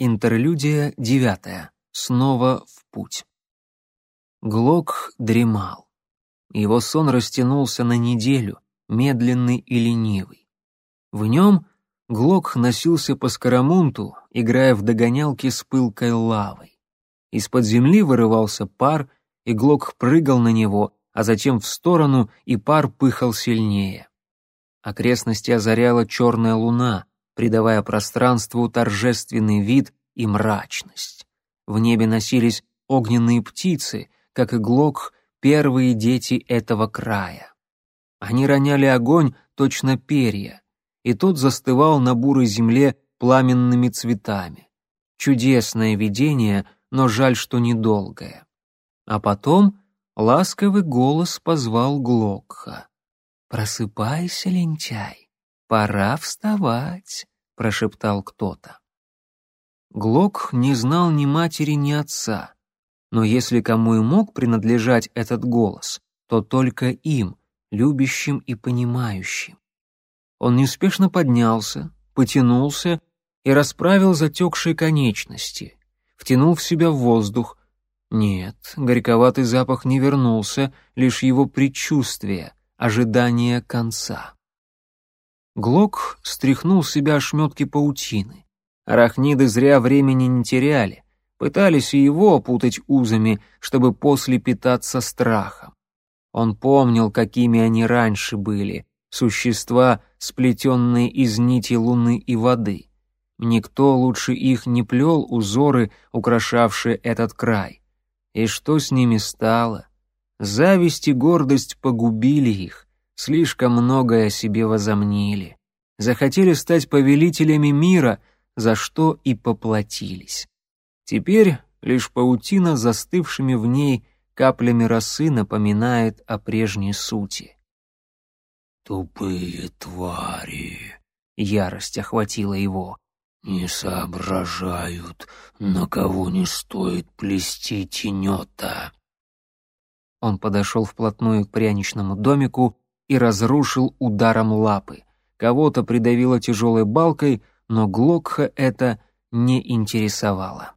Интерлюдия девятая. Снова в путь. Глок дремал. Его сон растянулся на неделю, медленный и ленивый. В нем Глок носился по Скоромунту, играя в догонялки с пылкой лавой. Из-под земли вырывался пар, и Глок прыгал на него, а затем в сторону, и пар пыхал сильнее. Окрестности озаряла черная луна, придавая пространству торжественный вид и мрачность. В небе носились огненные птицы, как и Глок, первые дети этого края. Они роняли огонь, точно перья, и тот застывал на бурой земле пламенными цветами. Чудесное видение, но жаль, что недолгое. А потом ласковый голос позвал Глокха. «Просыпайся, лентяй, пора вставать», — прошептал кто-то. Глок не знал ни матери, ни отца, но если кому и мог принадлежать этот голос, то только им, любящим и понимающим. Он неспешно поднялся, потянулся и расправил затекшие конечности, втянул в себя воздух. Нет, горьковатый запах не вернулся, лишь его предчувствие, ожидание конца. Глок стряхнул с себя ошметки паутины. Арахниды зря времени не теряли, пытались и его опутать узами, чтобы после питаться страхом. Он помнил, какими они раньше были, существа, сплетенные из нити луны и воды. Никто лучше их не плел узоры, украшавшие этот край. И что с ними стало? Зависть и гордость погубили их, слишком многое о себе возомнили. Захотели стать повелителями мира, за что и поплатились. Теперь лишь паутина с застывшими в ней каплями росы напоминает о прежней сути. «Тупые твари!» — ярость охватила его. «Не соображают, на кого не стоит плести тенета!» Он подошел вплотную к пряничному домику и разрушил ударом лапы. Кого-то придавило тяжелой балкой, но Глокха это не интересовало.